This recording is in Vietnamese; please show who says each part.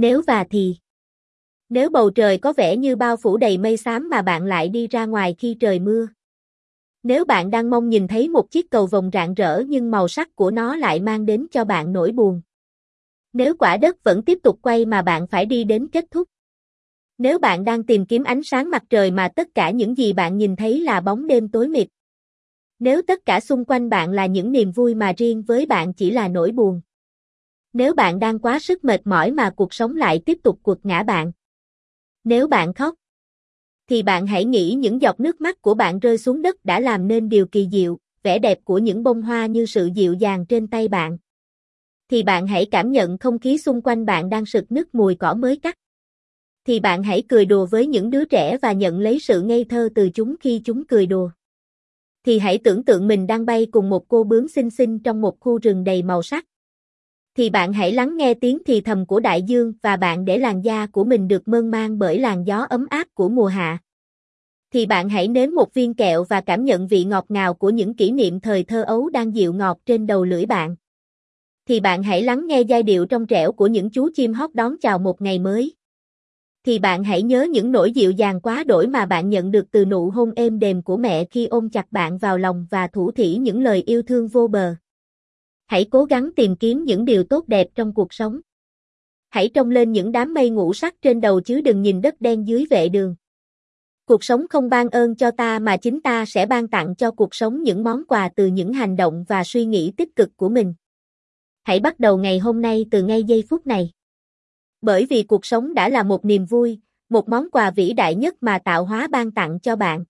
Speaker 1: Nếu và thì Nếu bầu trời có vẻ như bao phủ đầy mây xám mà bạn lại đi ra ngoài khi trời mưa. Nếu bạn đang mong nhìn thấy một chiếc cầu vồng rạng rỡ nhưng màu sắc của nó lại mang đến cho bạn nỗi buồn. Nếu quả đất vẫn tiếp tục quay mà bạn phải đi đến kết thúc. Nếu bạn đang tìm kiếm ánh sáng mặt trời mà tất cả những gì bạn nhìn thấy là bóng đêm tối mịt. Nếu tất cả xung quanh bạn là những niềm vui mà riêng với bạn chỉ là nỗi buồn. Nếu bạn đang quá sức mệt mỏi mà cuộc sống lại tiếp tục quật ngã bạn. Nếu bạn khóc, thì bạn hãy nghĩ những giọt nước mắt của bạn rơi xuống đất đã làm nên điều kỳ diệu, vẻ đẹp của những bông hoa như sự dịu dàng trên tay bạn. Thì bạn hãy cảm nhận không khí xung quanh bạn đang sực nức mùi cỏ mới cắt. Thì bạn hãy cười đùa với những đứa trẻ và nhận lấy sự ngây thơ từ chúng khi chúng cười đùa. Thì hãy tưởng tượng mình đang bay cùng một cô bướm xinh xinh trong một khu rừng đầy màu sắc. Thì bạn hãy lắng nghe tiếng thì thầm của đại dương và bạn để làn da của mình được mơn man bởi làn gió ấm áp của mùa hạ. Thì bạn hãy nếm một viên kẹo và cảm nhận vị ngọt ngào của những kỷ niệm thời thơ ấu đang dịu ngọt trên đầu lưỡi bạn. Thì bạn hãy lắng nghe giai điệu trong trẻo của những chú chim hót đón chào một ngày mới. Thì bạn hãy nhớ những nỗi dịu dàng quá đổi mà bạn nhận được từ nụ hôn êm đềm của mẹ khi ôm chặt bạn vào lòng và thủ thỉ những lời yêu thương vô bờ. Hãy cố gắng tìm kiếm những điều tốt đẹp trong cuộc sống. Hãy trông lên những đám mây ngũ sắc trên đầu chứ đừng nhìn đất đen dưới vệ đường. Cuộc sống không ban ơn cho ta mà chính ta sẽ ban tặng cho cuộc sống những món quà từ những hành động và suy nghĩ tích cực của mình. Hãy bắt đầu ngày hôm nay từ ngay giây phút này. Bởi vì cuộc sống đã là một niềm vui, một món quà vĩ đại nhất mà tạo hóa ban tặng cho bạn.